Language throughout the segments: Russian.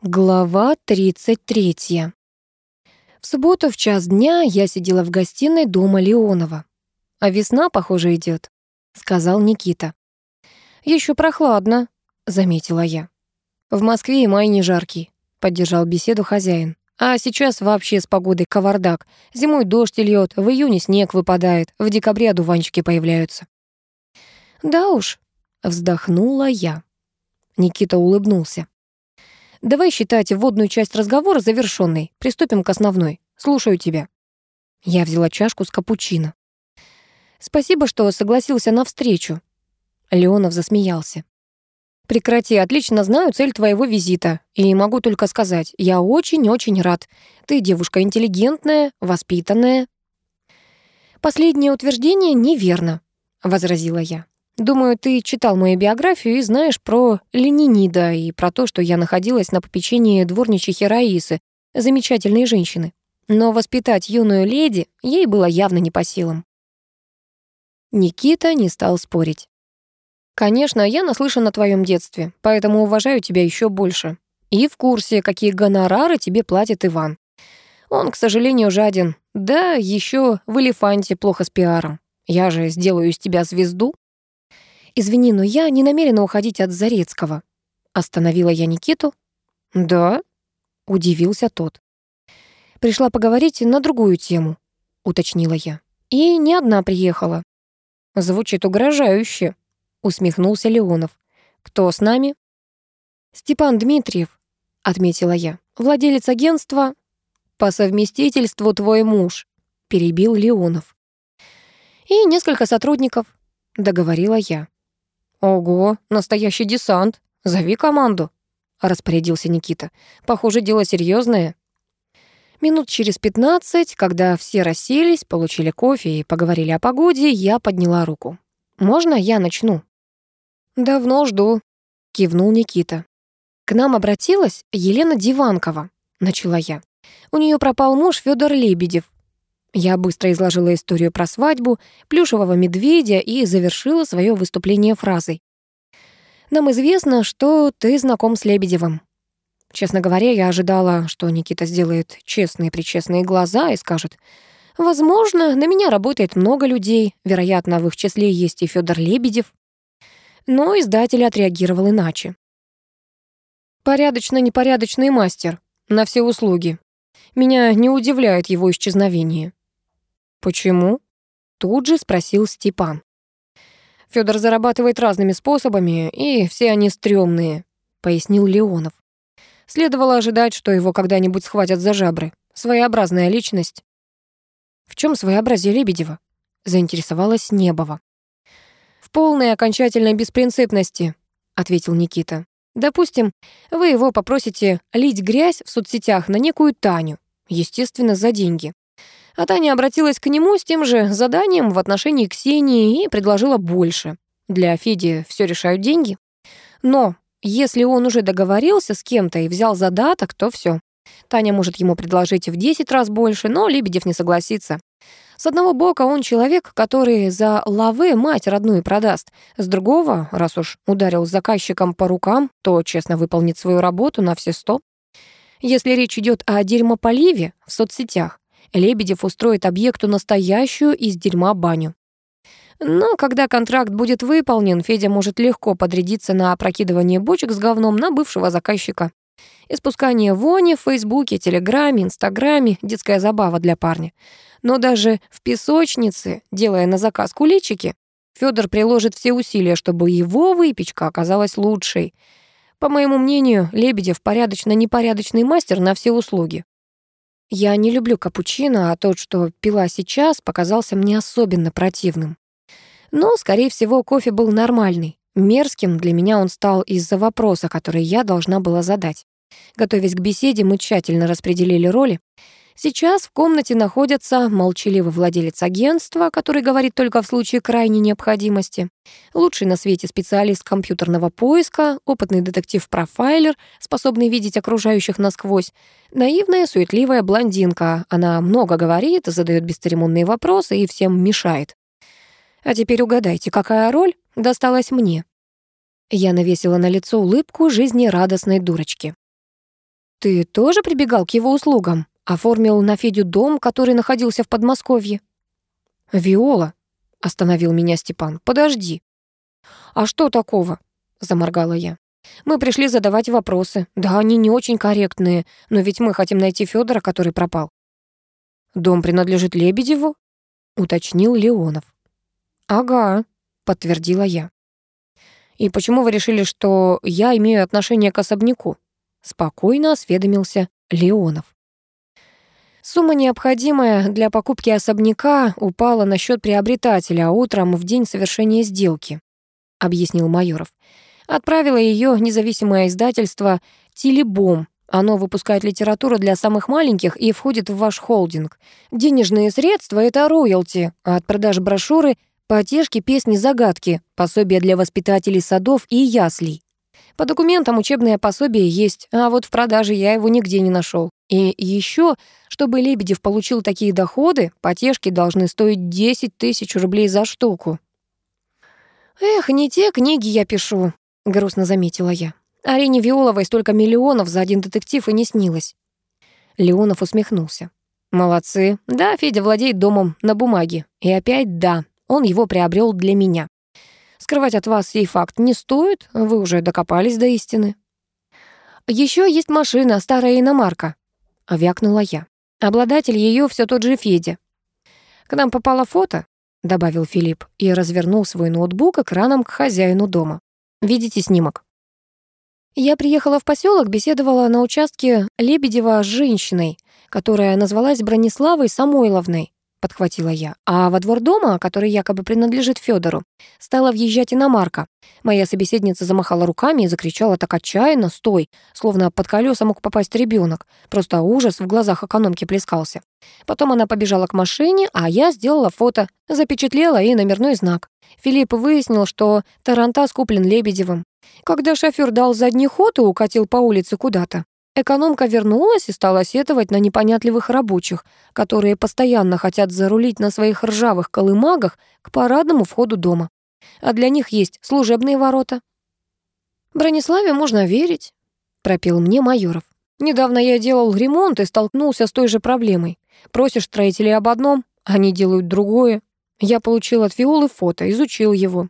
Глава 33. В субботу в час дня я сидела в гостиной дома Леонова. «А весна, похоже, идет, сказал Никита. Еще прохладно», — заметила я. «В Москве и май не жаркий», — поддержал беседу хозяин. «А сейчас вообще с погодой кавардак. Зимой дождь льет, в июне снег выпадает, в декабре одуванчики появляются». «Да уж», — вздохнула я. Никита улыбнулся. Давай считать вводную часть разговора завершенной. Приступим к основной. Слушаю тебя». Я взяла чашку с капучино. «Спасибо, что согласился на встречу». Леонов засмеялся. «Прекрати, отлично знаю цель твоего визита. И могу только сказать, я очень-очень рад. Ты девушка интеллигентная, воспитанная». «Последнее утверждение неверно», — возразила я. Думаю, ты читал мою биографию и знаешь про Ленинида и про то, что я находилась на попечении дворничихи Раисы, замечательной женщины. Но воспитать юную леди ей было явно не по силам. Никита не стал спорить. «Конечно, я наслышан о твоем детстве, поэтому уважаю тебя еще больше. И в курсе, какие гонорары тебе платит Иван. Он, к сожалению, жаден. Да, еще в «Элефанте» плохо с пиаром. Я же сделаю из тебя звезду, «Извини, но я не намерена уходить от Зарецкого». Остановила я Никиту. «Да?» — удивился тот. «Пришла поговорить на другую тему», — уточнила я. «И не одна приехала». «Звучит угрожающе», — усмехнулся Леонов. «Кто с нами?» «Степан Дмитриев», — отметила я. «Владелец агентства...» «По совместительству твой муж», — перебил Леонов. «И несколько сотрудников», — договорила я. «Ого, настоящий десант. Зови команду», — распорядился Никита. «Похоже, дело серьезное. Минут через пятнадцать, когда все расселись, получили кофе и поговорили о погоде, я подняла руку. «Можно я начну?» «Давно жду», — кивнул Никита. «К нам обратилась Елена Диванкова», — начала я. «У нее пропал муж Федор Лебедев. Я быстро изложила историю про свадьбу, плюшевого медведя и завершила свое выступление фразой. «Нам известно, что ты знаком с Лебедевым». Честно говоря, я ожидала, что Никита сделает честные-причестные глаза и скажет, «Возможно, на меня работает много людей, вероятно, в их числе есть и Федор Лебедев». Но издатель отреагировал иначе. «Порядочно-непорядочный мастер, на все услуги. Меня не удивляет его исчезновение». «Почему?» — тут же спросил Степан. Федор зарабатывает разными способами, и все они стрёмные», — пояснил Леонов. Следовало ожидать, что его когда-нибудь схватят за жабры. Своеобразная личность. «В чем своеобразие Лебедева?» — заинтересовалась Небова. «В полной окончательной беспринципности», — ответил Никита. «Допустим, вы его попросите лить грязь в соцсетях на некую Таню, естественно, за деньги. А Таня обратилась к нему с тем же заданием в отношении Ксении и предложила больше. Для Феди все решают деньги. Но если он уже договорился с кем-то и взял задаток, то все. Таня может ему предложить в 10 раз больше, но Лебедев не согласится. С одного бока он человек, который за лавы мать родную продаст. С другого, раз уж ударил заказчиком по рукам, то честно выполнит свою работу на все сто. Если речь идет о дерьмополиве в соцсетях, Лебедев устроит объекту настоящую из дерьма баню. Но когда контракт будет выполнен, Федя может легко подрядиться на опрокидывание бочек с говном на бывшего заказчика. Испускание вони в Фейсбуке, Телеграме, Инстаграме — детская забава для парня. Но даже в песочнице, делая на заказ куличики, Федор приложит все усилия, чтобы его выпечка оказалась лучшей. По моему мнению, Лебедев порядочно-непорядочный мастер на все услуги. Я не люблю капучино, а тот, что пила сейчас, показался мне особенно противным. Но, скорее всего, кофе был нормальный. Мерзким для меня он стал из-за вопроса, который я должна была задать. Готовясь к беседе, мы тщательно распределили роли. Сейчас в комнате находится молчаливый владелец агентства, который говорит только в случае крайней необходимости, лучший на свете специалист компьютерного поиска, опытный детектив-профайлер, способный видеть окружающих насквозь, наивная, суетливая блондинка. Она много говорит, задает бесцеремонные вопросы и всем мешает. А теперь угадайте, какая роль досталась мне? Я навесила на лицо улыбку жизнерадостной дурочки. Ты тоже прибегал к его услугам? Оформил на Федю дом, который находился в Подмосковье? Виола, остановил меня Степан. Подожди. А что такого? Заморгала я. Мы пришли задавать вопросы. Да, они не очень корректные, но ведь мы хотим найти Федора, который пропал. Дом принадлежит Лебедеву? уточнил Леонов. Ага, подтвердила я. И почему вы решили, что я имею отношение к особняку? Спокойно осведомился Леонов. Сумма, необходимая для покупки особняка, упала на счет приобретателя а утром в день совершения сделки, объяснил Майоров. Отправило ее независимое издательство «Телебом». Оно выпускает литературу для самых маленьких и входит в ваш холдинг. Денежные средства — это роялти, а от продаж брошюры — потешки, песни, загадки, пособия для воспитателей садов и яслей. По документам учебное пособие есть, а вот в продаже я его нигде не нашел. И еще, чтобы Лебедев получил такие доходы, потешки должны стоить 10 тысяч рублей за штуку. «Эх, не те книги я пишу», — грустно заметила я. «Арине Виоловой столько миллионов за один детектив и не снилось». Леонов усмехнулся. «Молодцы. Да, Федя владеет домом на бумаге. И опять да, он его приобрел для меня. Скрывать от вас сей факт не стоит, вы уже докопались до истины. Еще есть машина, старая иномарка, вякнула я. Обладатель ее все тот же Федя. К нам попало фото, добавил Филипп и развернул свой ноутбук экраном к хозяину дома. Видите снимок? Я приехала в поселок, беседовала на участке Лебедева с женщиной, которая назвалась Брониславой Самойловной. — подхватила я. А во двор дома, который якобы принадлежит Федору, стала въезжать иномарка. Моя собеседница замахала руками и закричала так отчаянно, стой, словно под колеса мог попасть ребенок. Просто ужас в глазах экономки плескался. Потом она побежала к машине, а я сделала фото, запечатлела и номерной знак. Филипп выяснил, что Тарантас куплен Лебедевым. Когда шофер дал задний ход и укатил по улице куда-то, Экономка вернулась и стала сетовать на непонятливых рабочих, которые постоянно хотят зарулить на своих ржавых колымагах к парадному входу дома. А для них есть служебные ворота. «Брониславе можно верить», — пропел мне Майоров. «Недавно я делал ремонт и столкнулся с той же проблемой. Просишь строителей об одном, они делают другое. Я получил от Фиолы фото, изучил его.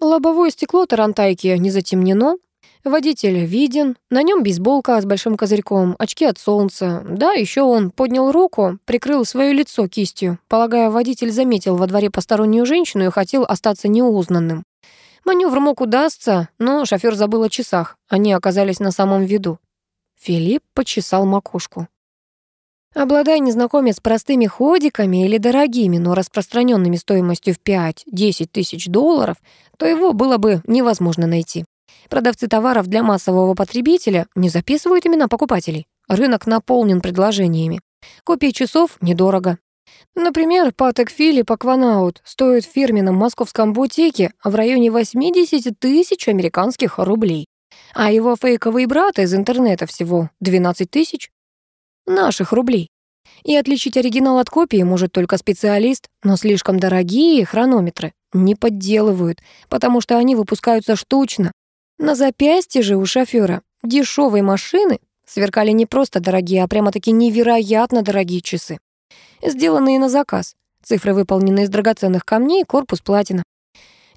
Лобовое стекло тарантайки не затемнено, Водитель виден, на нем бейсболка с большим козырьком, очки от солнца. Да, еще он поднял руку, прикрыл свое лицо кистью. Полагаю, водитель заметил во дворе постороннюю женщину и хотел остаться неузнанным. Маневр мог удастся, но шофер забыл о часах. Они оказались на самом виду. Филипп почесал макушку. Обладая незнакомец простыми ходиками или дорогими, но распространенными стоимостью в 5-10 тысяч долларов, то его было бы невозможно найти. Продавцы товаров для массового потребителя не записывают имена покупателей. Рынок наполнен предложениями. Копии часов недорого. Например, Патек Филипп Акванаут стоит в фирменном московском бутике в районе 80 тысяч американских рублей. А его фейковый брат из интернета всего 12 тысяч наших рублей. И отличить оригинал от копии может только специалист, но слишком дорогие хронометры не подделывают, потому что они выпускаются штучно, на запястье же у шофера дешевой машины сверкали не просто дорогие, а прямо-таки невероятно дорогие часы. Сделанные на заказ. Цифры выполнены из драгоценных камней, корпус платина.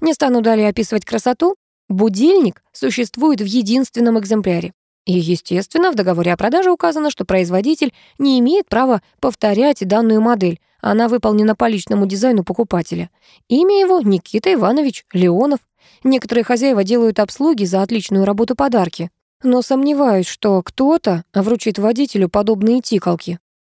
Не стану далее описывать красоту. Будильник существует в единственном экземпляре. И, естественно, в договоре о продаже указано, что производитель не имеет права повторять данную модель. Она выполнена по личному дизайну покупателя. Имя его Никита Иванович Леонов. Некоторые хозяева делают обслуги за отличную работу подарки. Но сомневаюсь, что кто-то вручит водителю подобные тикалки.